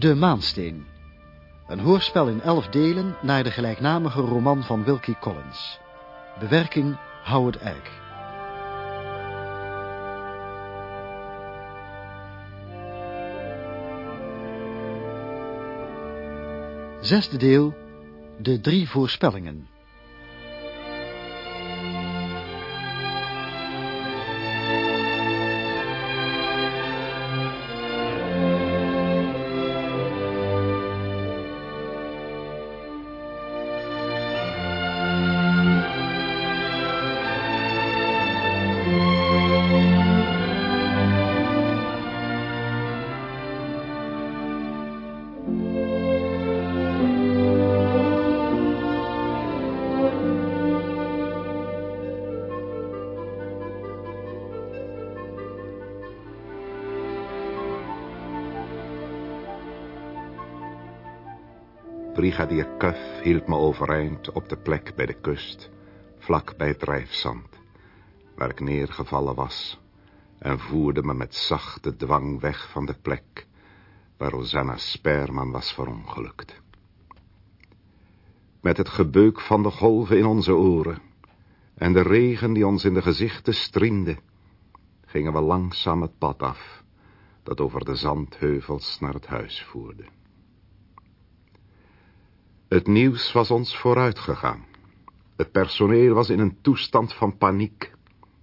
De Maansteen. Een hoorspel in elf delen naar de gelijknamige roman van Wilkie Collins. Bewerking Howard Eck. Zesde deel. De drie voorspellingen. Brigadier Cuff hield me overeind op de plek bij de kust, vlak bij het drijfzand, waar ik neergevallen was, en voerde me met zachte dwang weg van de plek waar Rosanna Sperman was verongelukt. Met het gebeuk van de golven in onze oren en de regen die ons in de gezichten striende, gingen we langzaam het pad af dat over de zandheuvels naar het huis voerde. Het nieuws was ons vooruitgegaan. Het personeel was in een toestand van paniek.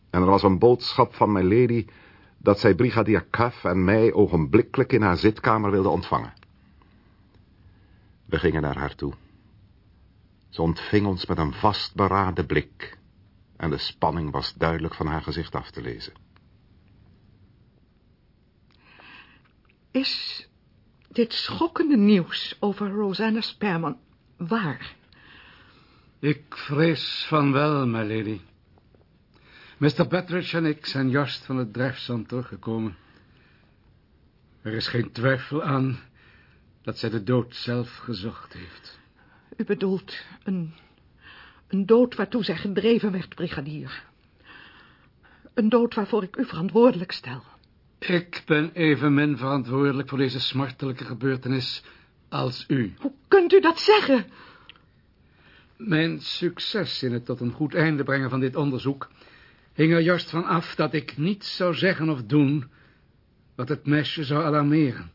En er was een boodschap van mijn lady dat zij brigadier Cuff en mij ogenblikkelijk in haar zitkamer wilde ontvangen. We gingen naar haar toe. Ze ontving ons met een vastberaden blik en de spanning was duidelijk van haar gezicht af te lezen. Is dit schokkende nieuws over Rosanna Sperman waar? Ik vrees van wel, my lady. Mr. Bettridge en ik zijn juist van het drijfzand teruggekomen. Er is geen twijfel aan dat zij de dood zelf gezocht heeft. U bedoelt een, een dood waartoe zij gedreven werd, brigadier. Een dood waarvoor ik u verantwoordelijk stel. Ik ben evenmin verantwoordelijk voor deze smartelijke gebeurtenis als u. Hoe kunt u dat zeggen? Mijn succes in het tot een goed einde brengen van dit onderzoek hing er juist van af dat ik niets zou zeggen of doen wat het meisje zou alarmeren.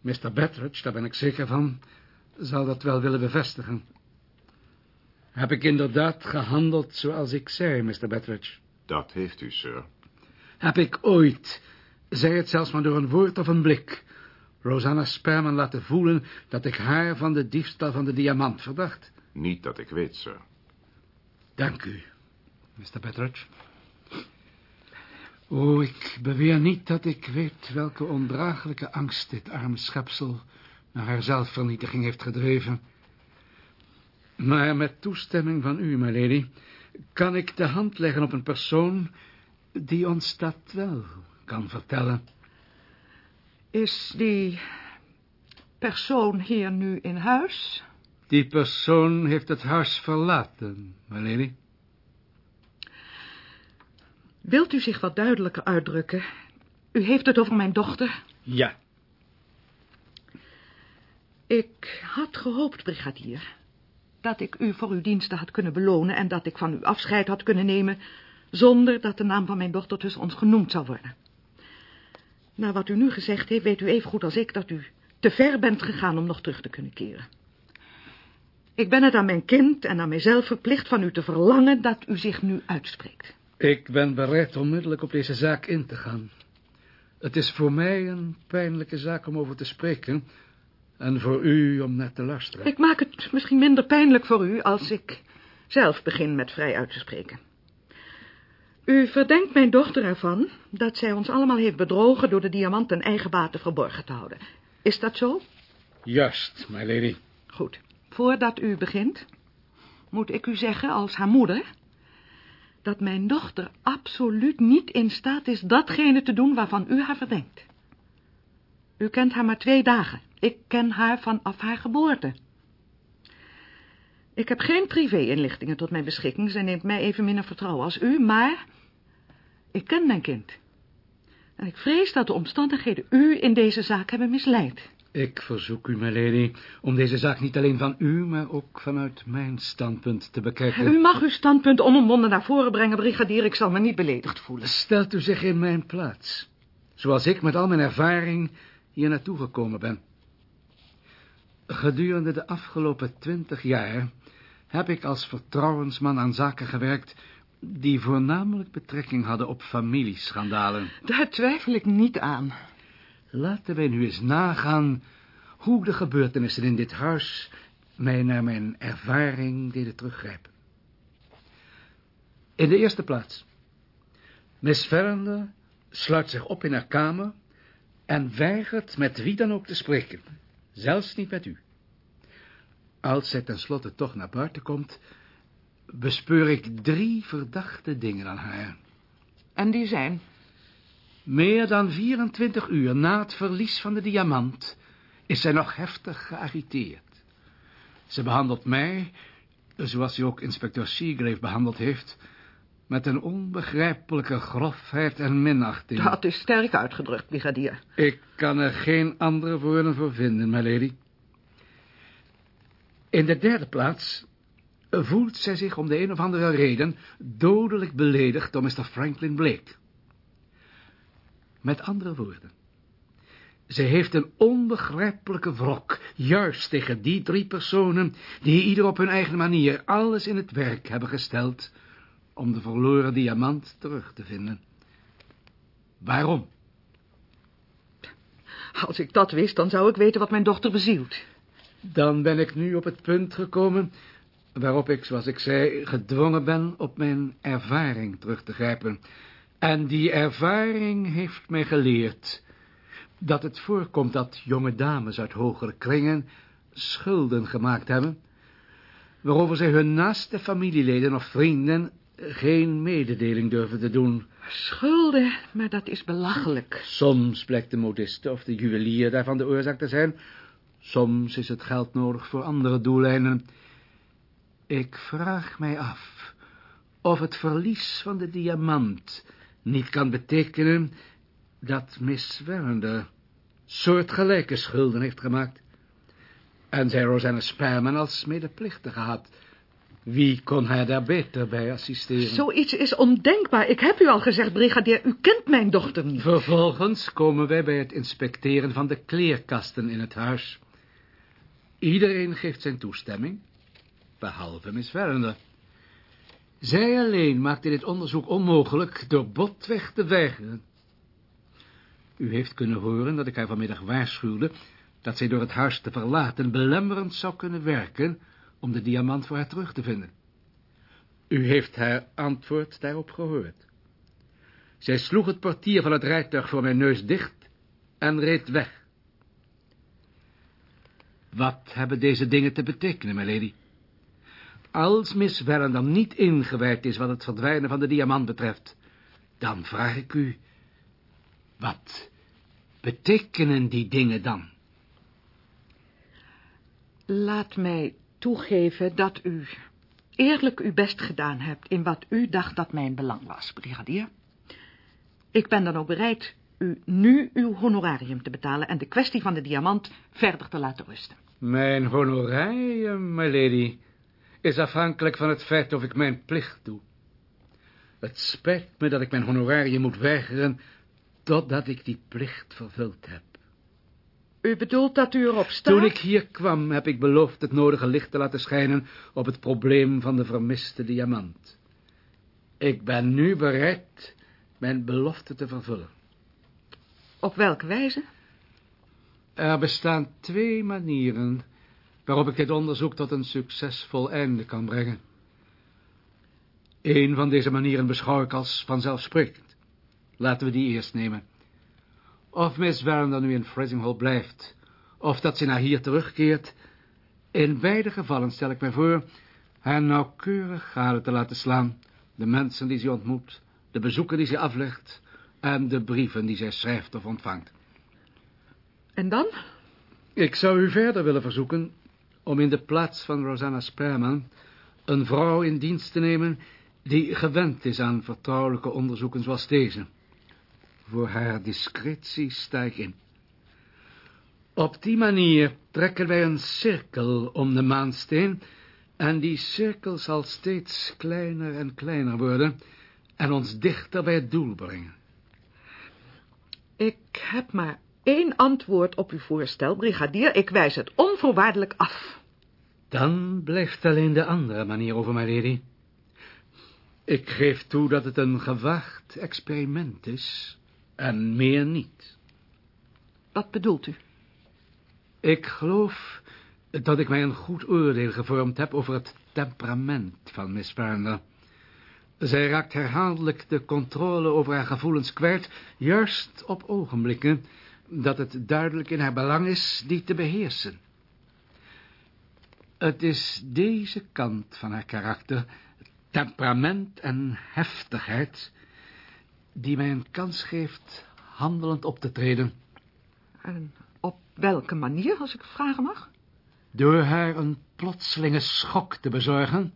Mr. Bettridge, daar ben ik zeker van, zal dat wel willen bevestigen. Heb ik inderdaad gehandeld zoals ik zei, Mr. Bettridge? Dat heeft u, sir. Heb ik ooit, zij het zelfs maar door een woord of een blik, Rosanna Sperman laten voelen dat ik haar van de diefstal van de diamant verdacht? Niet dat ik weet, sir. Dank u, Mr. Bettridge. O, ik beweer niet dat ik weet welke ondraaglijke angst dit arme schepsel naar haar zelfvernietiging heeft gedreven. Maar met toestemming van u, my lady, kan ik de hand leggen op een persoon die ons dat wel kan vertellen. Is die persoon hier nu in huis? Die persoon heeft het huis verlaten, my lady. Wilt u zich wat duidelijker uitdrukken? U heeft het over mijn dochter? Ja. Ik had gehoopt, brigadier, dat ik u voor uw diensten had kunnen belonen en dat ik van u afscheid had kunnen nemen, zonder dat de naam van mijn dochter tussen ons genoemd zou worden. Na wat u nu gezegd heeft, weet u even goed als ik dat u te ver bent gegaan om nog terug te kunnen keren. Ik ben het aan mijn kind en aan mijzelf verplicht van u te verlangen dat u zich nu uitspreekt. Ik ben bereid onmiddellijk op deze zaak in te gaan. Het is voor mij een pijnlijke zaak om over te spreken en voor u om net te luisteren. Ik maak het misschien minder pijnlijk voor u als ik zelf begin met vrij uit te spreken. U verdenkt mijn dochter ervan dat zij ons allemaal heeft bedrogen door de diamant ten eigen bate verborgen te houden. Is dat zo? Juist, my lady. Goed. Voordat u begint, moet ik u zeggen als haar moeder... dat mijn dochter absoluut niet in staat is datgene te doen waarvan u haar verdenkt. U kent haar maar twee dagen. Ik ken haar vanaf haar geboorte. Ik heb geen privé-inlichtingen tot mijn beschikking. Zij neemt mij even minder vertrouwen als u, maar... ik ken mijn kind. En ik vrees dat de omstandigheden u in deze zaak hebben misleid. Ik verzoek u, lady, om deze zaak niet alleen van u, maar ook vanuit mijn standpunt te bekijken. U mag uw standpunt onomwonden naar voren brengen, brigadier. Ik zal me niet beledigd voelen. Stelt u zich in mijn plaats. Zoals ik met al mijn ervaring hier naartoe gekomen ben. Gedurende de afgelopen twintig jaar heb ik als vertrouwensman aan zaken gewerkt die voornamelijk betrekking hadden op familieschandalen. Daar twijfel ik niet aan. Laten wij nu eens nagaan hoe de gebeurtenissen in dit huis mij naar mijn ervaring deden teruggrijpen. In de eerste plaats. Miss Verlander sluit zich op in haar kamer en weigert met wie dan ook te spreken, zelfs niet met u. Als zij tenslotte toch naar buiten komt, bespeur ik drie verdachte dingen aan haar. En die zijn? Meer dan 24 uur na het verlies van de diamant is zij nog heftig geagiteerd. Ze behandelt mij, zoals ze ook inspecteur Seagrave behandeld heeft, met een onbegrijpelijke grofheid en minachting. Dat is sterk uitgedrukt, brigadier. Ik kan er geen andere woorden voor vinden, my lady. In de derde plaats voelt zij zich om de een of andere reden dodelijk beledigd door Mr. Franklin Blake. Met andere woorden, zij heeft een onbegrijpelijke wrok, juist tegen die drie personen, die ieder op hun eigen manier alles in het werk hebben gesteld om de verloren diamant terug te vinden. Waarom? Als ik dat wist, dan zou ik weten wat mijn dochter bezielt. Dan ben ik nu op het punt gekomen waarop ik, zoals ik zei, gedwongen ben op mijn ervaring terug te grijpen. En die ervaring heeft mij geleerd dat het voorkomt dat jonge dames uit hogere kringen schulden gemaakt hebben, waarover zij hun naaste familieleden of vrienden geen mededeling durven te doen. Schulden, maar dat is belachelijk. Soms blijkt de modiste of de juwelier daarvan de oorzaak te zijn. Soms is het geld nodig voor andere doeleinden. Ik vraag mij af of het verlies van de diamant niet kan betekenen dat Miss Werner soortgelijke schulden heeft gemaakt. En zij Rosanna Sperman als medeplichtige had. Wie kon haar daar beter bij assisteren? Zoiets is ondenkbaar. Ik heb u al gezegd, brigadier, u kent mijn dochter niet. Vervolgens komen wij bij het inspecteren van de kleerkasten in het huis. Iedereen geeft zijn toestemming, behalve Miss Werner. Zij alleen maakte dit onderzoek onmogelijk door botweg te weigeren. U heeft kunnen horen dat ik haar vanmiddag waarschuwde dat zij door het huis te verlaten belemmerend zou kunnen werken om de diamant voor haar terug te vinden. U heeft haar antwoord daarop gehoord. Zij sloeg het portier van het rijtuig voor mijn neus dicht en reed weg. Wat hebben deze dingen te betekenen, my lady? Als Miss dan niet ingewijd is wat het verdwijnen van de diamant betreft, dan vraag ik u, wat betekenen die dingen dan? Laat mij toegeven dat u eerlijk uw best gedaan hebt in wat u dacht dat mijn belang was, brigadier. Ik ben dan ook bereid u nu uw honorarium te betalen en de kwestie van de diamant verder te laten rusten. Mijn honorarium, my lady, is afhankelijk van het feit of ik mijn plicht doe. Het spijt me dat ik mijn honorarium moet weigeren totdat ik die plicht vervuld heb. U bedoelt dat u erop staat? Toen ik hier kwam, heb ik beloofd het nodige licht te laten schijnen op het probleem van de vermiste diamant. Ik ben nu bereid mijn belofte te vervullen. Op welke wijze? Er bestaan twee manieren waarop ik dit onderzoek tot een succesvol einde kan brengen. Een van deze manieren beschouw ik als vanzelfsprekend. Laten we die eerst nemen. Of Miss Warren nu in Frizinghall blijft, of dat ze naar hier terugkeert, in beide gevallen stel ik mij voor haar nauwkeurig gade te laten slaan, de mensen die ze ontmoet, de bezoeken die ze aflegt en de brieven die zij schrijft of ontvangt. En dan? Ik zou u verder willen verzoeken om in de plaats van Rosanna Sperman een vrouw in dienst te nemen die gewend is aan vertrouwelijke onderzoeken zoals deze. Voor haar discretie sta ik in. Op die manier trekken wij een cirkel om de maansteen... en die cirkel zal steeds kleiner en kleiner worden... en ons dichter bij het doel brengen. Ik heb maar één antwoord op uw voorstel, brigadier. Ik wijs het onvoorwaardelijk af. Dan blijft alleen de andere manier over, my lady. Ik geef toe dat het een gewaagd experiment is, en meer niet. Wat bedoelt u? Ik geloof dat ik mij een goed oordeel gevormd heb over het temperament van Miss Werner. Zij raakt herhaaldelijk de controle over haar gevoelens kwijt, juist op ogenblikken dat het duidelijk in haar belang is die te beheersen. Het is deze kant van haar karakter, temperament en heftigheid, die mij een kans geeft handelend op te treden. En op welke manier, als ik vragen mag? Door haar een plotselinge schok te bezorgen,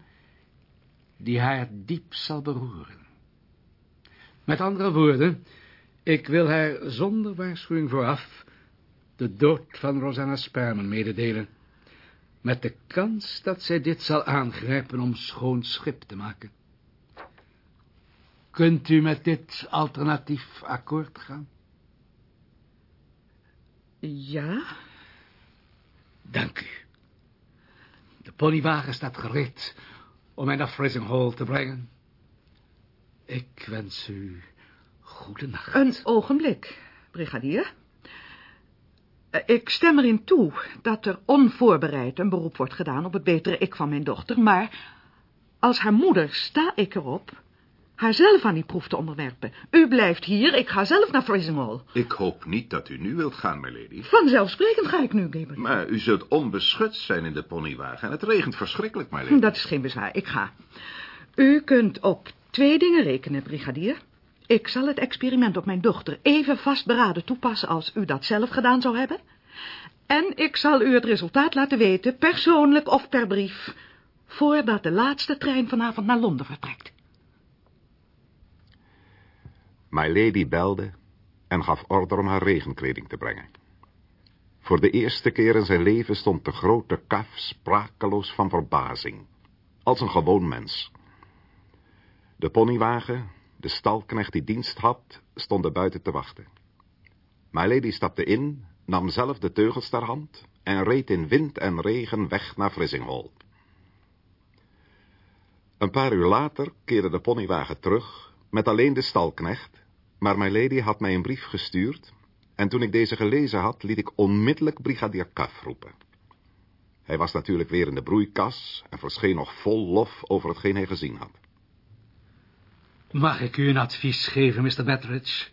die haar diep zal beroeren. Met andere woorden, ik wil haar zonder waarschuwing vooraf de dood van Rosanna Sperman mededelen, met de kans dat zij dit zal aangrijpen om schoon schip te maken. Kunt u met dit alternatief akkoord gaan? Ja? Dank u. De ponywagen staat gereed om mij naar Frissing Hall te brengen. Ik wens u goede nacht. Een ogenblik, brigadier. Eh, Ik stem erin toe dat er onvoorbereid een beroep wordt gedaan op het betere ik van mijn dochter, maar als haar moeder sta ik erop haar zelf aan die proef te onderwerpen. U blijft hier, ik ga zelf naar Frissing Hall. Ik hoop niet dat u nu wilt gaan, milady. Vanzelfsprekend ga ik nu, Gabriel. Maar u zult onbeschut zijn in de ponywagen en het regent verschrikkelijk, milady. Dat is geen bezwaar, ik ga. U kunt op twee dingen rekenen, brigadier. Ik zal het experiment op mijn dochter even vastberaden toepassen als u dat zelf gedaan zou hebben. En ik zal u het resultaat laten weten, persoonlijk of per brief, voordat de laatste trein vanavond naar Londen vertrekt. My Lady belde en gaf order om haar regenkleding te brengen. Voor de eerste keer in zijn leven stond de grote kaf sprakeloos van verbazing, als een gewoon mens. De ponywagen, de stalknecht die dienst had, stonden buiten te wachten. My Lady stapte in, nam zelf de teugels ter hand en reed in wind en regen weg naar Frissing Hall. Een paar uur later keerde de ponywagen terug, met alleen de stalknecht, maar my lady had mij een brief gestuurd, en toen ik deze gelezen had, liet ik onmiddellijk brigadier Kaf roepen. Hij was natuurlijk weer in de broeikas en verscheen nog vol lof over hetgeen hij gezien had. Mag ik u een advies geven, Mr. Betteridge?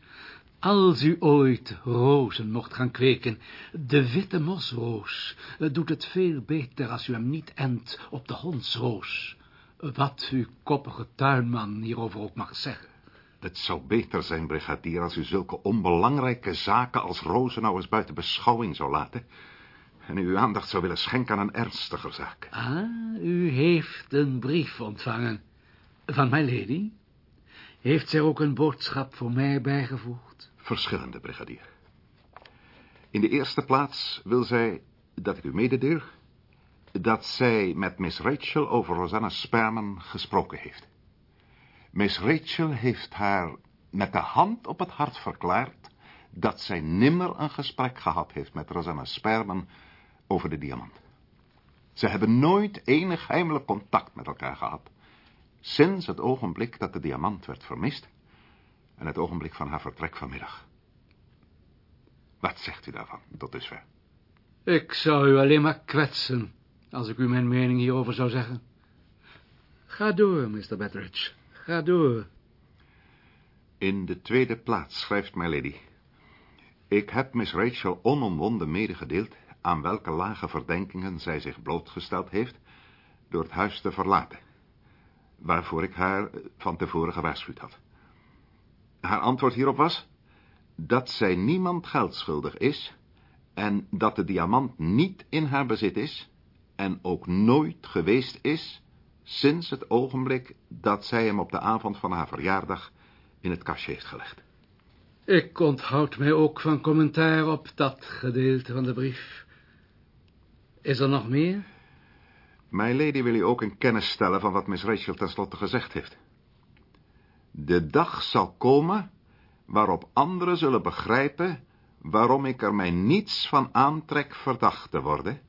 Als u ooit rozen mocht gaan kweken, de witte mosroos doet het veel beter als u hem niet endt op de hondsroos. Wat uw koppige tuinman hierover ook mag zeggen. Het zou beter zijn, brigadier, als u zulke onbelangrijke zaken als rozen nou eens buiten beschouwing zou laten... en u uw aandacht zou willen schenken aan een ernstiger zaak. Ah, u heeft een brief ontvangen. Van mijn lady? Heeft zij ook een boodschap voor mij bijgevoegd? Verschillende, brigadier. In de eerste plaats wil zij dat ik u mededeel... dat zij met Miss Rachel over Rosanna Sperman gesproken heeft. Miss Rachel heeft haar met de hand op het hart verklaard... dat zij nimmer een gesprek gehad heeft met Rosanna Sperman over de diamant. Ze hebben nooit enig heimelijk contact met elkaar gehad... sinds het ogenblik dat de diamant werd vermist... en het ogenblik van haar vertrek vanmiddag. Wat zegt u daarvan, tot dusver? Ik zou u alleen maar kwetsen, als ik u mijn mening hierover zou zeggen. Ga door, Mr. Betteridge. Ga door. In de tweede plaats schrijft my lady. Ik heb Miss Rachel onomwonden medegedeeld aan welke lage verdenkingen zij zich blootgesteld heeft door het huis te verlaten, waarvoor ik haar van tevoren gewaarschuwd had. Haar antwoord hierop was dat zij niemand geld schuldig is en dat de diamant niet in haar bezit is en ook nooit geweest is sinds het ogenblik dat zij hem op de avond van haar verjaardag in het kastje heeft gelegd. Ik onthoud mij ook van commentaar op dat gedeelte van de brief. Is er nog meer? My lady wil u ook in kennis stellen van wat Miss Rachel tenslotte gezegd heeft. De dag zal komen waarop anderen zullen begrijpen waarom ik er mij niets van aantrek verdacht te worden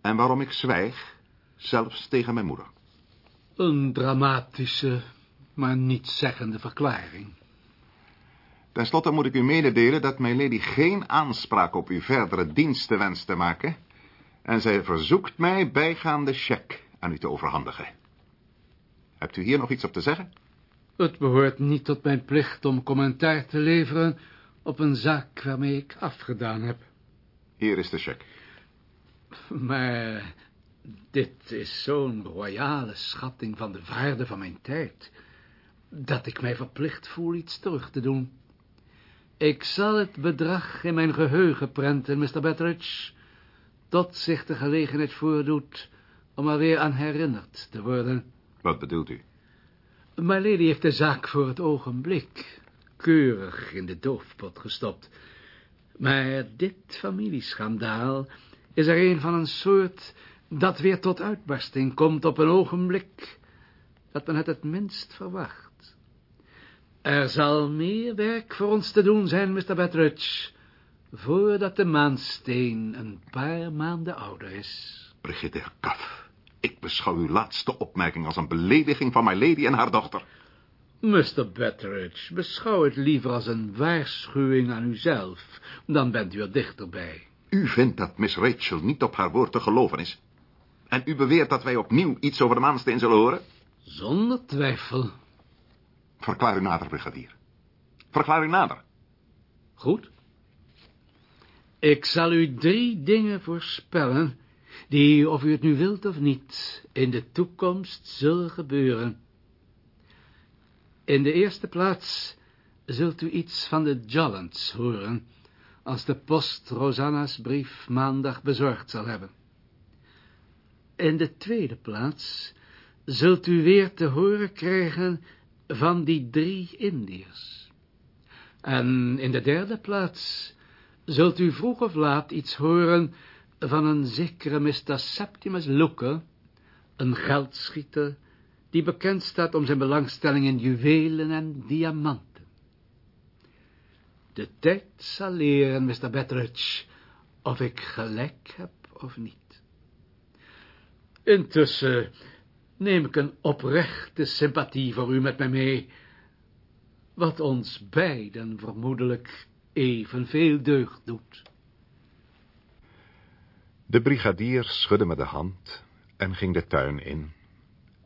en waarom ik zwijg, zelfs tegen mijn moeder. Een dramatische, maar nietszeggende verklaring. Ten slotte moet ik u mededelen dat mijn lady geen aanspraak op uw verdere diensten wenst te maken en zij verzoekt mij bijgaande cheque aan u te overhandigen. Hebt u hier nog iets op te zeggen? Het behoort niet tot mijn plicht om commentaar te leveren op een zaak waarmee ik afgedaan heb. Hier is de cheque. Maar dit is zo'n royale schatting van de waarde van mijn tijd, dat ik mij verplicht voel iets terug te doen. Ik zal het bedrag in mijn geheugen prenten, Mr. Betteridge, tot zich de gelegenheid voordoet om er weer aan herinnerd te worden. Wat bedoelt u? My lady heeft de zaak voor het ogenblik keurig in de doofpot gestopt. Maar dit familieschandaal is er een van een soort dat weer tot uitbarsting komt op een ogenblik dat men het het minst verwacht. Er zal meer werk voor ons te doen zijn, Mr. Betteridge, voordat de maansteen een paar maanden ouder is. Brigitte Kaf, ik beschouw uw laatste opmerking als een belediging van my lady en haar dochter. Mr. Betteridge, beschouw het liever als een waarschuwing aan uzelf, dan bent u er dichterbij. U vindt dat Miss Rachel niet op haar woord te geloven is. En u beweert dat wij opnieuw iets over de maansteen zullen horen? Zonder twijfel. Verklaar u nader, brigadier. Verklaar u nader. Goed. Ik zal u drie dingen voorspellen, die, of u het nu wilt of niet, in de toekomst zullen gebeuren. In de eerste plaats zult u iets van de Jollants horen, als de post Rosanna's brief maandag bezorgd zal hebben. In de tweede plaats zult u weer te horen krijgen van die drie Indiërs. En in de derde plaats zult u vroeg of laat iets horen van een zekere Mr. Septimus Looker, een geldschieter, die bekend staat om zijn belangstelling in juwelen en diamanten. De tijd zal leren, Mr. Betteridge, of ik gelijk heb of niet. Intussen neem ik een oprechte sympathie voor u met mij mee, wat ons beiden vermoedelijk evenveel deugd doet. De brigadier schudde me de hand en ging de tuin in,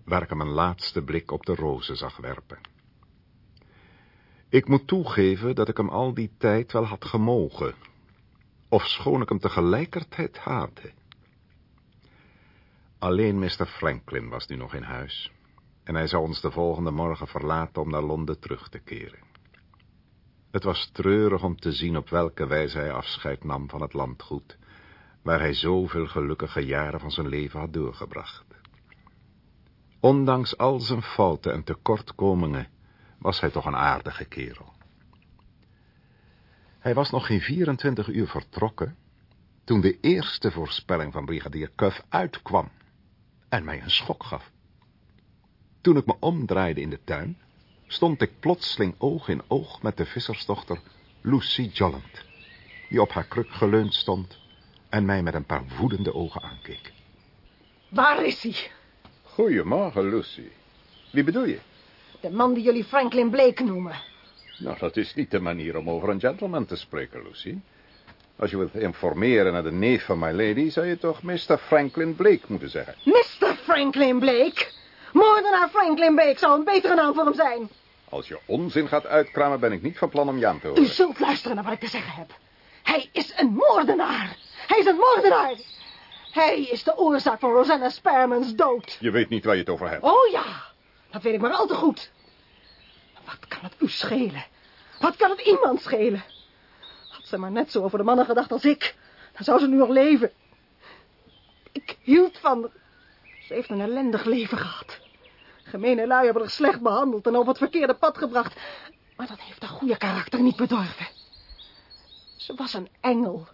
waar ik hem een laatste blik op de rozen zag werpen. Ik moet toegeven dat ik hem al die tijd wel had gemogen, of schoon ik hem tegelijkertijd haatte. Alleen Mr. Franklin was nu nog in huis, en hij zou ons de volgende morgen verlaten om naar Londen terug te keren. Het was treurig om te zien op welke wijze hij afscheid nam van het landgoed, waar hij zoveel gelukkige jaren van zijn leven had doorgebracht. Ondanks al zijn fouten en tekortkomingen was hij toch een aardige kerel. Hij was nog geen 24 uur vertrokken, toen de eerste voorspelling van brigadier Cuff uitkwam en mij een schok gaf. Toen ik me omdraaide in de tuin, stond ik plotseling oog in oog met de vissersdochter Lucy Jolland, die op haar kruk geleund stond en mij met een paar woedende ogen aankeek. Waar is hij? Goedemorgen, Lucy. Wie bedoel je? De man die jullie Franklin Blake noemen. Nou, dat is niet de manier om over een gentleman te spreken, Lucy. Als je wilt informeren naar de neef van my lady... zou je toch Mr. Franklin Blake moeten zeggen. Mr. Franklin Blake? Moordenaar Franklin Blake zou een betere naam voor hem zijn. Als je onzin gaat uitkramen, ben ik niet van plan om je aan te horen. U zult luisteren naar wat ik te zeggen heb. Hij is een moordenaar. Hij is een moordenaar. Hij is de oorzaak van Rosanna Sperman's dood. Je weet niet waar je het over hebt. Oh ja, dat weet ik maar al te goed. Wat kan het u schelen? Wat kan het iemand schelen? Had ze maar net zo over de mannen gedacht als ik, dan zou ze nu nog leven. Ik hield van haar. Ze heeft een ellendig leven gehad. Gemene lui hebben haar slecht behandeld en op het verkeerde pad gebracht. Maar dat heeft haar goede karakter niet bedorven. Ze was een engel.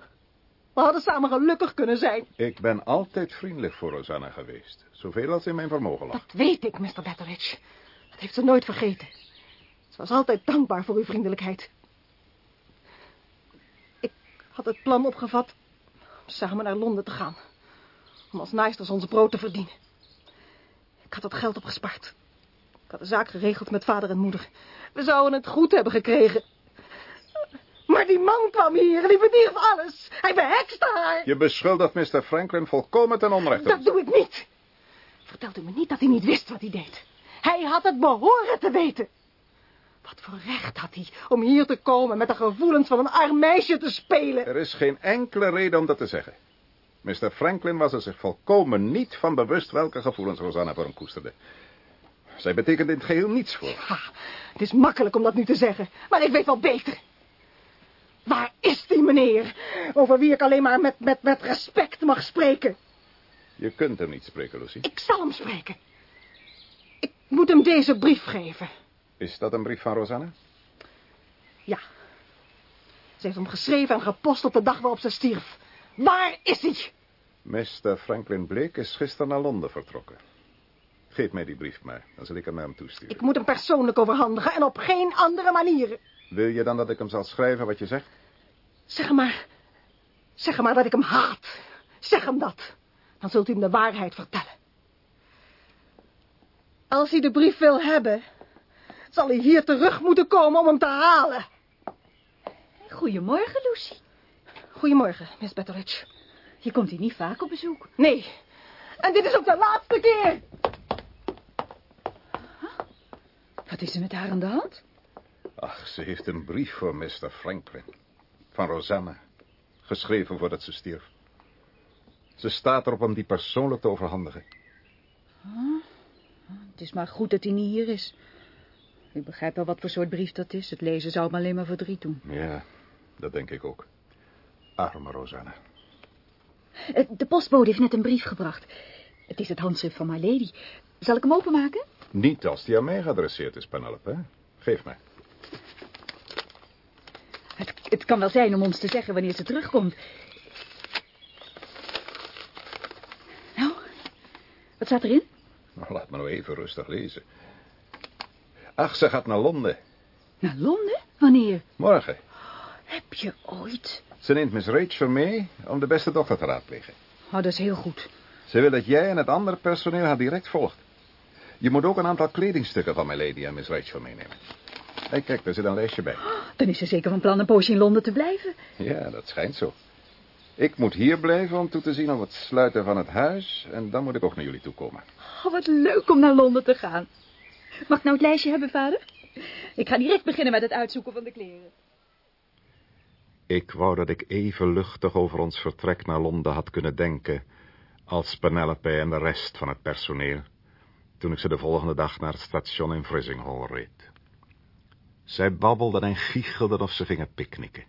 We hadden samen gelukkig kunnen zijn. Ik ben altijd vriendelijk voor Rosanna geweest. Zoveel als in mijn vermogen lag. Dat weet ik, Mr. Betteridge. Dat heeft ze nooit vergeten. Ze was altijd dankbaar voor uw vriendelijkheid. Ik had het plan opgevat om samen naar Londen te gaan. Om als naaisters ons brood te verdienen. Ik had dat geld opgespart. Ik had de zaak geregeld met vader en moeder. We zouden het goed hebben gekregen. Maar die man kwam hier en die verdierf alles. Hij behekste haar. Je beschuldigt Mr. Franklin volkomen ten onrechte. Dat doe ik niet. Vertelt u me niet dat hij niet wist wat hij deed. Hij had het behoren te weten. Wat voor recht had hij om hier te komen met de gevoelens van een arm meisje te spelen? Er is geen enkele reden om dat te zeggen. Mr. Franklin was er zich volkomen niet van bewust welke gevoelens Rosanna voor hem koesterde. Zij betekent in het geheel niets voor. Ha, het is makkelijk om dat nu te zeggen, maar ik weet wel beter. Waar is die meneer, over wie ik alleen maar met, met, met respect mag spreken? Je kunt hem niet spreken, Lucy. Ik zal hem spreken. Ik moet hem deze brief geven. Is dat een brief van Rosanna? Ja. Ze heeft hem geschreven en gepost op de dag waarop ze stierf. Waar is hij? Mr. Franklin Blake is gisteren naar Londen vertrokken. Geef mij die brief maar, dan zal ik hem naar hem toesturen. Ik moet hem persoonlijk overhandigen en op geen andere manier. Wil je dan dat ik hem zal schrijven wat je zegt? Zeg maar, zeg maar dat ik hem haat. Zeg hem dat. Dan zult u hem de waarheid vertellen. Als hij de brief wil hebben, zal hij hier terug moeten komen om hem te halen. Goedemorgen, Lucy. Goedemorgen, Miss Betteridge. Je komt hier niet vaak op bezoek. Nee, en dit is ook de laatste keer. Wat is er met haar aan de hand? Ach, ze heeft een brief voor Mr. Franklin. Van Rosanna. Geschreven voordat ze stierf. Ze staat erop om die persoonlijk te overhandigen. Het is maar goed dat hij niet hier is. Ik begrijp wel wat voor soort brief dat is. Het lezen zou me alleen maar verdriet doen. Ja, dat denk ik ook. Arme Rosanna. Eh, De postbode heeft net een brief gebracht. Het is het handschrift van my lady. Zal ik hem openmaken? Niet als die aan mij geadresseerd is, Penelope. Geef mij. Het, het kan wel zijn om ons te zeggen wanneer ze terugkomt. Nou, wat staat erin? Nou, laat me nou even rustig lezen. Ach, ze gaat naar Londen. Naar Londen? Wanneer? Morgen. Heb je ooit... Ze neemt Miss Rachel mee om de beste dochter te raadplegen. Oh, dat is heel goed. Ze wil dat jij en het andere personeel haar direct volgt. Je moet ook een aantal kledingstukken van mijn lady en Miss Rachel meenemen. Hé, kijk, daar zit een lijstje bij. Dan is ze zeker van plan een poosje in Londen te blijven. Ja, dat schijnt zo. Ik moet hier blijven om toe te zien op het sluiten van het huis... en dan moet ik ook naar jullie toe komen. Oh, wat leuk om naar Londen te gaan. Mag ik nou het lijstje hebben, vader? Ik ga direct beginnen met het uitzoeken van de kleren. Ik wou dat ik even luchtig over ons vertrek naar Londen had kunnen denken... als Penelope en de rest van het personeel... toen ik ze de volgende dag naar het station in Frizinghall reed. Zij babbelden en giechelden of ze gingen picknicken.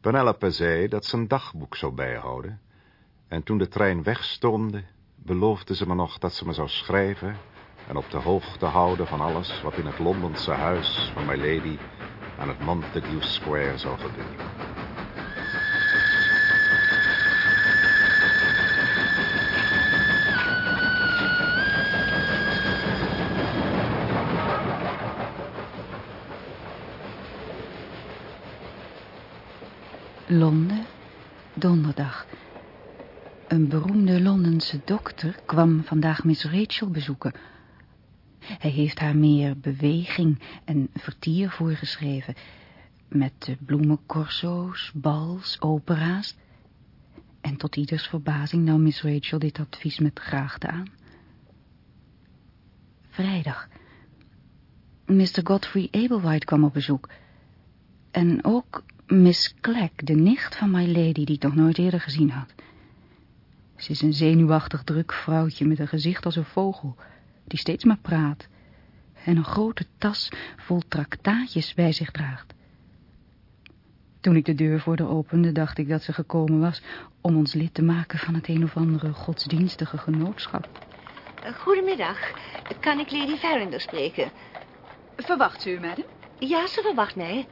Penelope zei dat ze een dagboek zou bijhouden... en toen de trein wegstoomde, beloofde ze me nog dat ze me zou schrijven... en op de hoogte houden van alles wat in het Londense huis van my lady... aan het Montague Square zou. Londen, donderdag. Een beroemde Londense dokter kwam vandaag Miss Rachel bezoeken. Hij heeft haar meer beweging en vertier voorgeschreven... met bloemencorso's, bals, opera's... En tot ieders verbazing nam Miss Rachel dit advies met graagte aan. Vrijdag. Mr. Godfrey Ablewhite kwam op bezoek. En ook Miss Clack, de nicht van my lady, die ik nog nooit eerder gezien had. Ze is een zenuwachtig druk vrouwtje met een gezicht als een vogel, die steeds maar praat. En een grote tas vol traktaatjes bij zich draagt. Toen ik de deur voor haar opende, dacht ik dat ze gekomen was om ons lid te maken van het een of andere godsdienstige genootschap. Goedemiddag. Kan ik Lady Verinder spreken? Verwacht u, madam? Ja, ze verwacht mij.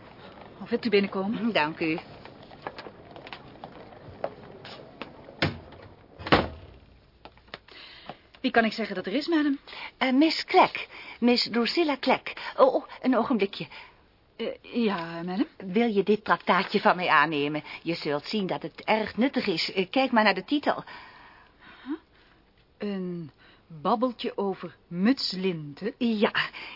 Of wilt u binnenkomen? Dank u. Wie kan ik zeggen dat er is, madam? Uh, Miss Klek. Miss Drusilla Klek. Oh, oh, een ogenblikje. Uh, ja, madam? Wil je dit traktaatje van mij aannemen? Je zult zien dat het erg nuttig is. Uh, kijk maar naar de titel. Een babbeltje over mutslinten? Ja,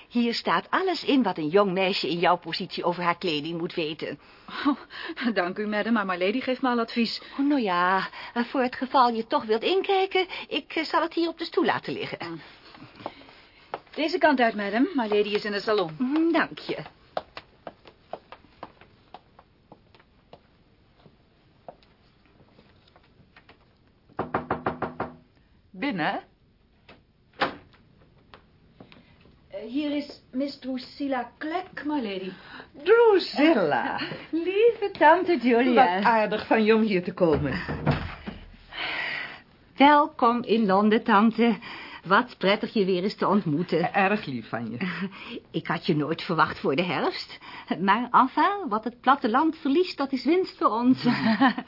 hier staat alles in wat een jong meisje in jouw positie over haar kleding moet weten. Oh, dank u, madam, maar my lady geeft me al advies. Oh, nou ja, voor het geval je toch wilt inkijken, ik zal het hier op de stoel laten liggen. Deze kant uit, madam. My lady is in de salon. Dank je. Binnen? Hier is Miss Drusilla Klek, my lady. Drusilla. Lieve tante Julia. Wat aardig van je om hier te komen. Welkom in Londen, tante. Wat prettig je weer eens te ontmoeten. Erg lief van je. Ik had je nooit verwacht voor de herfst. Maar enfin, wat het platteland verliest, dat is winst voor ons.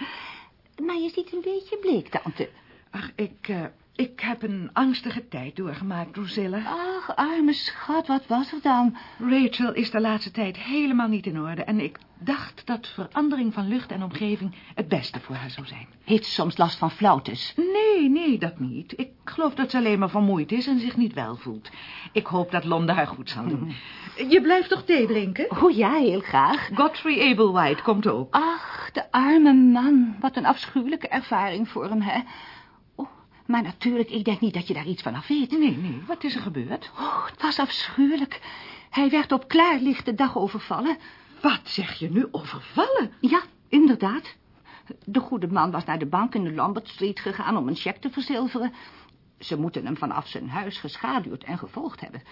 maar je ziet een beetje bleek, tante. Ach, ik... Uh... Ik heb een angstige tijd doorgemaakt, Drusilla. Ach, arme schat, wat was er dan? Rachel is de laatste tijd helemaal niet in orde... en ik dacht dat verandering van lucht en omgeving het beste voor haar zou zijn. Heeft ze soms last van flauwtes? Nee, nee, dat niet. Ik geloof dat ze alleen maar vermoeid is en zich niet wel voelt. Ik hoop dat Londen haar goed zal doen. Je blijft toch thee drinken? Oh ja, heel graag. Godfrey Ablewhite komt ook. Ach, de arme man. Wat een afschuwelijke ervaring voor hem, hè? Maar natuurlijk, ik denk niet dat je daar iets van af weet. Nee, nee, wat is er gebeurd? Oh, het was afschuwelijk. Hij werd op klaarlichte dag overvallen. Wat zeg je nu, overvallen? Ja, inderdaad. De goede man was naar de bank in de Lambert Street gegaan om een cheque te verzilveren. Ze moeten hem vanaf zijn huis geschaduwd en gevolgd hebben.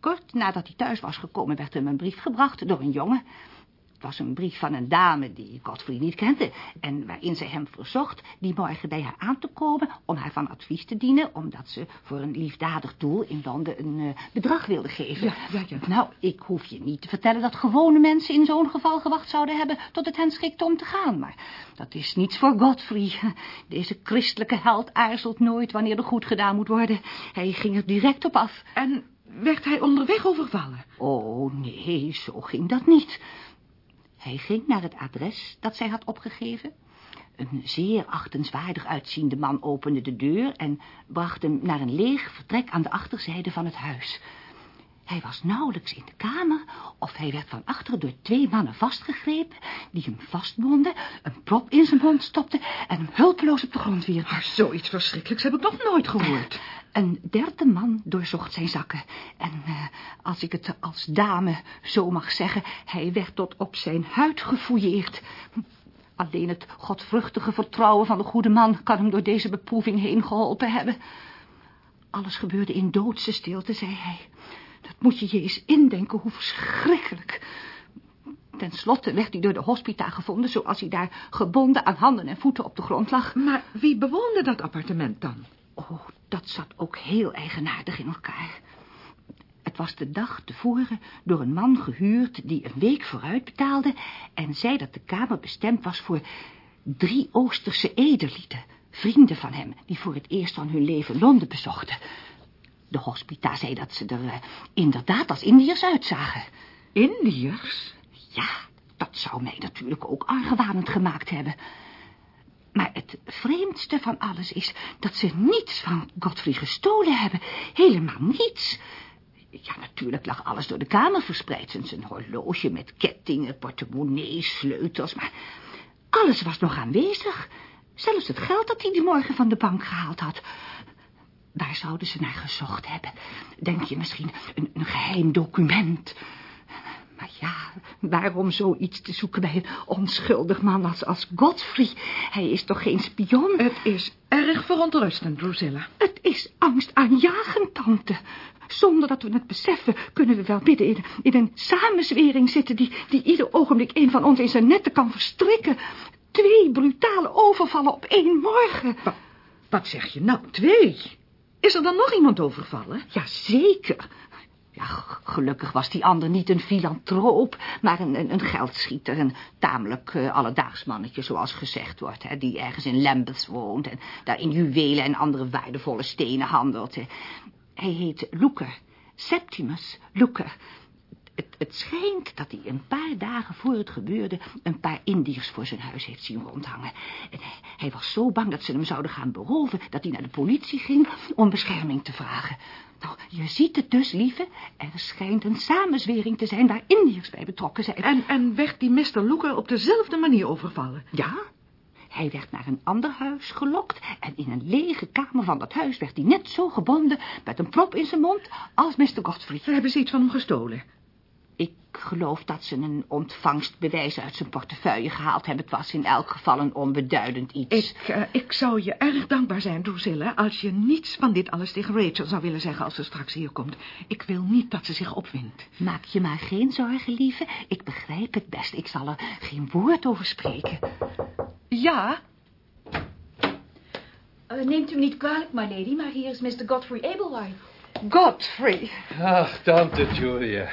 Kort nadat hij thuis was gekomen werd hem een brief gebracht door een jongen. Het was een brief van een dame die Godfrey niet kende... en waarin ze hem verzocht die morgen bij haar aan te komen... om haar van advies te dienen... omdat ze voor een liefdadig doel in Londen een uh, bedrag wilde geven. Ja, ja, ja. Nou, ik hoef je niet te vertellen dat gewone mensen in zo'n geval gewacht zouden hebben... tot het hen schikte om te gaan, maar dat is niets voor Godfrey. Deze christelijke held aarzelt nooit wanneer er goed gedaan moet worden. Hij ging er direct op af. En werd hij onderweg overvallen? Oh, nee, zo ging dat niet... Hij ging naar het adres dat zij had opgegeven. Een zeer achtenswaardig uitziende man opende de deur... en bracht hem naar een leeg vertrek aan de achterzijde van het huis. Hij was nauwelijks in de kamer... of hij werd van achteren door twee mannen vastgegrepen... die hem vastbonden, een prop in zijn mond stopten... en hem hulpeloos op de grond wierpen. Maar zoiets verschrikkelijks heb ik nog nooit gehoord. Een derde man doorzocht zijn zakken. En uh, als ik het als dame zo mag zeggen... hij werd tot op zijn huid gefouilleerd. Alleen het godvruchtige vertrouwen van de goede man... kan hem door deze beproeving heen geholpen hebben. Alles gebeurde in doodse stilte, zei hij. Dat moet je je eens indenken, hoe verschrikkelijk. Ten slotte werd hij door de hospita gevonden... zoals hij daar gebonden aan handen en voeten op de grond lag. Maar wie bewoonde dat appartement dan? Oh, dat zat ook heel eigenaardig in elkaar. Het was de dag tevoren door een man gehuurd die een week vooruit betaalde... en zei dat de kamer bestemd was voor drie Oosterse edellieden... vrienden van hem, die voor het eerst van hun leven Londen bezochten. De hospita zei dat ze er uh, inderdaad als Indiërs uitzagen. Indiërs? Ja, dat zou mij natuurlijk ook argwanend gemaakt hebben... Maar het vreemdste van alles is dat ze niets van Godfrey gestolen hebben. Helemaal niets. Ja, natuurlijk lag alles door de kamer verspreid. Zijn horloge met kettingen, portemonnee, sleutels. Maar alles was nog aanwezig. Zelfs het geld dat hij die morgen van de bank gehaald had. Waar zouden ze naar gezocht hebben? Denk je misschien een, een geheim document... Maar ja, waarom zoiets te zoeken bij een onschuldig man als, als Godfrey? Hij is toch geen spion? Het is erg verontrustend, Drusilla. Het is angstaanjagend, tante. Zonder dat we het beseffen, kunnen we wel midden in, in een samenzwering zitten... Die, die ieder ogenblik een van ons in zijn netten kan verstrikken. Twee brutale overvallen op één morgen. Wat, wat zeg je nou, twee? Is er dan nog iemand overvallen? Jazeker. Ja, gelukkig was die ander niet een filantroop, maar een, een, een geldschieter. Een tamelijk uh, alledaags mannetje, zoals gezegd wordt. Hè, die ergens in Lambeth woont en daar in juwelen en andere waardevolle stenen handelt. Hij heet Loeker. Septimus Loeker. Het, schijnt dat hij een paar dagen voor het gebeurde... een paar Indiërs voor zijn huis heeft zien rondhangen. En hij was zo bang dat ze hem zouden gaan beroven... dat hij naar de politie ging om bescherming te vragen. Nou, je ziet het dus, lieve. Er schijnt een samenzwering te zijn waar Indiërs bij betrokken zijn. En, en werd die Mr. Looker op dezelfde manier overvallen? Ja, hij werd naar een ander huis gelokt en in een lege kamer van dat huis werd hij net zo gebonden met een prop in zijn mond als Mr. Godfrey. Hebben ze iets van hem gestolen? Ik geloof dat ze een ontvangstbewijs uit zijn portefeuille gehaald hebben. Het was in elk geval een onbeduidend iets. Ik, uh, ik zou je erg dankbaar zijn, Drusilla, als je niets van dit alles tegen Rachel zou willen zeggen als ze straks hier komt. Ik wil niet dat ze zich opwindt. Maak je maar geen zorgen, lieve. Ik begrijp het best. Ik zal er geen woord over spreken. Ja? Uh, neemt u me niet kwalijk, my lady, maar hier is Mr. Godfrey Ablewhite. Godfrey? Ach, tante Julia.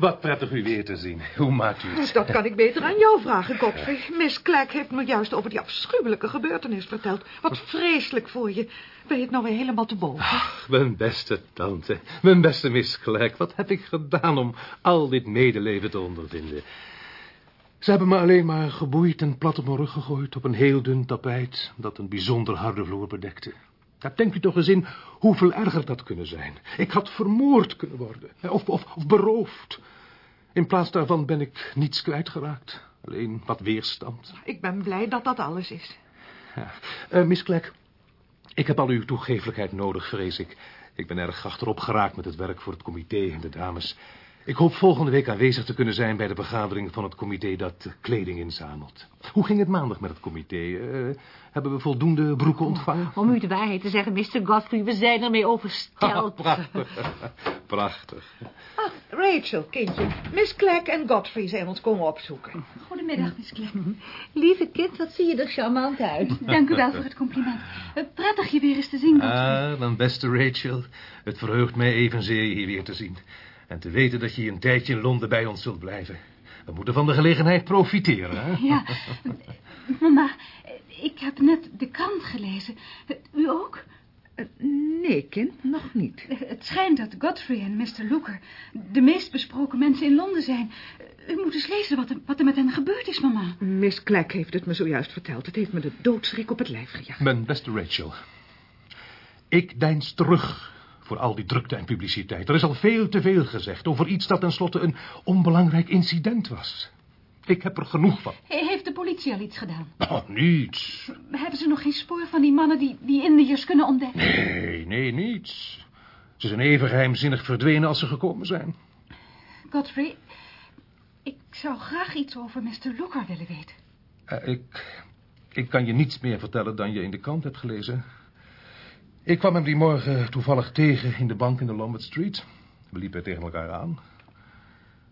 Wat prettig u weer te zien. Hoe maakt u het? Dat kan ik beter aan jou vragen, Godfrey. Miss Clack heeft me juist over die afschuwelijke gebeurtenis verteld. Wat vreselijk voor je. Ben je het nou weer helemaal te boven? Ach, mijn beste tante. Mijn beste Miss Clack. Wat heb ik gedaan om al dit medeleven te ondervinden? Ze hebben me alleen maar geboeid en plat op mijn rug gegooid... op een heel dun tapijt dat een bijzonder harde vloer bedekte. Ja, denkt u toch eens in hoeveel erger dat kunnen zijn. Ik had vermoord kunnen worden. Of, of, of beroofd. In plaats daarvan ben ik niets kwijtgeraakt. Alleen wat weerstand. Ik ben blij dat dat alles is. Ja. Uh, Miss Clack, ik heb al uw toegeeflijkheid nodig, vrees ik. Ik ben erg achterop geraakt met het werk voor het comité en de dames. Ik hoop volgende week aanwezig te kunnen zijn bij de vergadering van het comité dat kleding inzamelt. Hoe ging het maandag met het comité? Uh, hebben we voldoende broeken ontvangen? Om u de waarheid te zeggen, Mr. Godfrey, we zijn ermee oversteld. prachtig, prachtig. Ah, Rachel, kindje. Miss Clack en Godfrey zijn ons komen opzoeken. Goedemiddag, Miss Clack. Lieve kind, wat zie je er charmant uit. Dank u wel voor het compliment. Uh, prettig je weer eens te zien, Godfrey. Ah, mijn beste Rachel. Het verheugt mij evenzeer je hier weer te zien. En te weten dat je een tijdje in Londen bij ons zult blijven. We moeten van de gelegenheid profiteren, hè? Ja, mama, ik heb net de krant gelezen. U ook? Nee, kind, nog niet. Het schijnt dat Godfrey en Mr. Looker de meest besproken mensen in Londen zijn. U moet eens lezen wat er, wat er met hen gebeurd is, mama. Miss Clack heeft het me zojuist verteld. Het heeft me de doodschrik op het lijf gejaagd. Mijn beste Rachel, ik deins terug voor al die drukte en publiciteit. Er is al veel te veel gezegd over iets dat tenslotte een onbelangrijk incident was. Ik heb er genoeg van. Heeft de politie al iets gedaan? Oh, niets. Hebben ze nog geen spoor van die mannen die, die Indiërs kunnen ontdekken? Nee, nee, niets. Ze zijn even geheimzinnig verdwenen als ze gekomen zijn. Godfrey, ik zou graag iets over Mr. Looker willen weten. Uh, ik, ik kan je niets meer vertellen dan je in de krant hebt gelezen. Ik kwam hem die morgen toevallig tegen in de bank in de Lombard Street. We liepen tegen elkaar aan.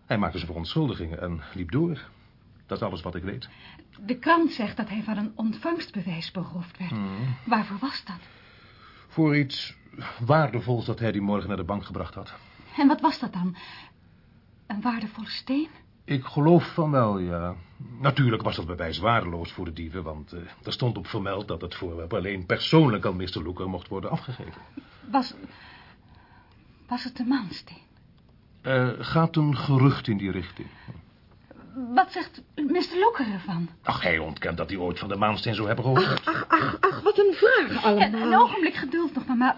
Hij maakte zijn verontschuldigingen en liep door. Dat is alles wat ik weet. De krant zegt dat hij van een ontvangstbewijs beroofd werd. Hmm. Waarvoor was dat? Voor iets waardevols dat hij die morgen naar de bank gebracht had. En wat was dat dan? Een waardevolle steen? Ik geloof van wel, ja. Natuurlijk was dat bewijs waardeloos voor de dieven, want uh, er stond op vermeld dat het voorwerp alleen persoonlijk aan Mr. Looker mocht worden afgegeven. Was, was het de maansteen? Er gaat een gerucht in die richting. Wat zegt Mr. Looker ervan? Ach, hij ontkent dat hij ooit van de maansteen zou hebben gehoord. Ach, ach, ach, ach wat een vraag allemaal. Ja, een ogenblik geduld nog, mama.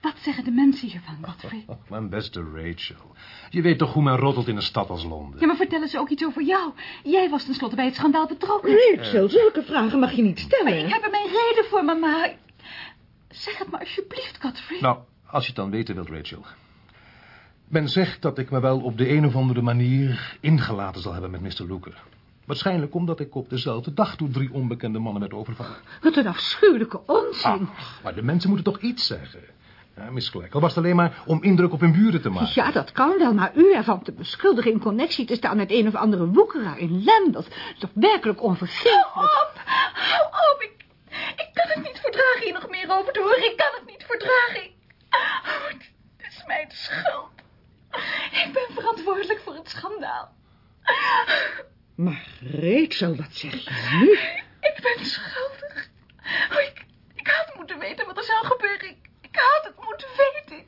Wat zeggen de mensen hiervan, Godfrey? Oh, mijn beste Rachel. Je weet toch hoe men roddelt in een stad als Londen? Ja, maar vertellen ze ook iets over jou. Jij was tenslotte bij het schandaal betrokken. Rachel, zulke vragen mag je niet stellen. Maar ik heb er mijn reden voor, mama. Zeg het maar alsjeblieft, Godfrey. Nou, als je het dan weten wilt, Rachel. Men zegt dat ik me wel op de een of andere manier ingelaten zal hebben met Mr. Looker. Waarschijnlijk omdat ik op dezelfde dag toen drie onbekende mannen werd overvallen. Wat een afschuwelijke onzin. Ach, maar de mensen moeten toch iets zeggen? Ja, Miss Clack, al was het alleen maar om indruk op hun buren te maken. Ja, dat kan wel, maar u ervan te beschuldigen in connectie te staan met een of andere woekeraar in Lambeth. is toch werkelijk onverschillig. Hou op, hou op, ik, ik kan het niet verdragen hier nog meer over te horen. Ik kan het niet verdragen. Ik, oh, het is mijn schuld. verantwoordelijk voor het schandaal. Maar Rachel, wat zeg je nu? Ik ben schuldig. Oh, ik, ik had moeten weten wat er zou gebeuren. Ik, ik had het moeten weten.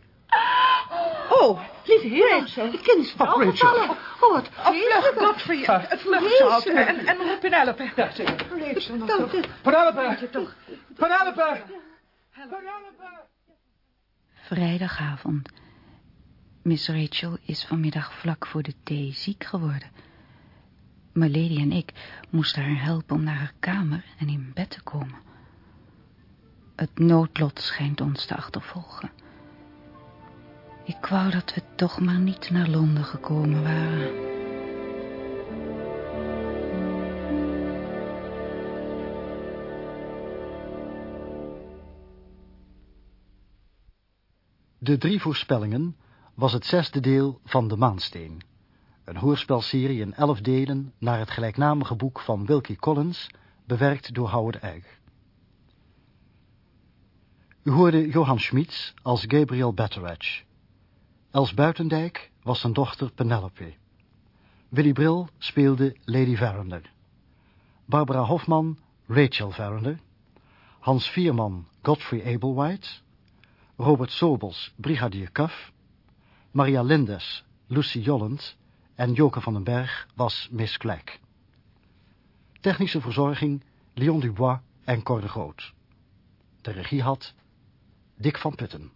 Oh, Lieve hemel, het kind is van Oh, Rachel. Oh, wat vlug, Godfrey. Het vlug, zout. En, en roep Penelope. Ja, zeker. Rachel, nog toch. Penelope! toch. Penelope! Vrijdagavond. Miss Rachel is vanmiddag vlak voor de thee ziek geworden. My Lady en ik moesten haar helpen om naar haar kamer en in bed te komen. Het noodlot schijnt ons te achtervolgen. Ik wou dat we toch maar niet naar Londen gekomen waren. De drie voorspellingen was het zesde deel van De Maansteen. Een hoorspelserie in elf delen naar het gelijknamige boek van Wilkie Collins, bewerkt door Howard Egg. U hoorde Johan Schmitz als Gabriel Betteredge. Els Buitendijk was zijn dochter Penelope. Willy Brill speelde Lady Verinder. Barbara Hofman Rachel Verinder. Hans Vierman Godfrey Ablewhite. Robert Sobels Brigadier Cuff. Maria Lindes Lucy Jolland en Joke van den Berg was Miss Clack. Technische verzorging Leon Dubois en Cor de Groot. De regie had Dick van Putten.